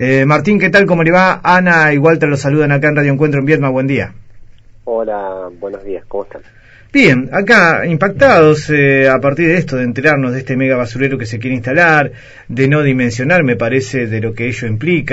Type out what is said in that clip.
Eh, Martín, ¿qué tal? ¿Cómo le va? Ana y Walter los saludan acá en Radio Encuentro en Vietma. Buen día. Hola, buenos días, ¿cómo están? Bien, acá impactados eh, a partir de esto, de enterarnos de este mega basurero que se quiere instalar, de no dimensionar, me parece, de lo que ello implica.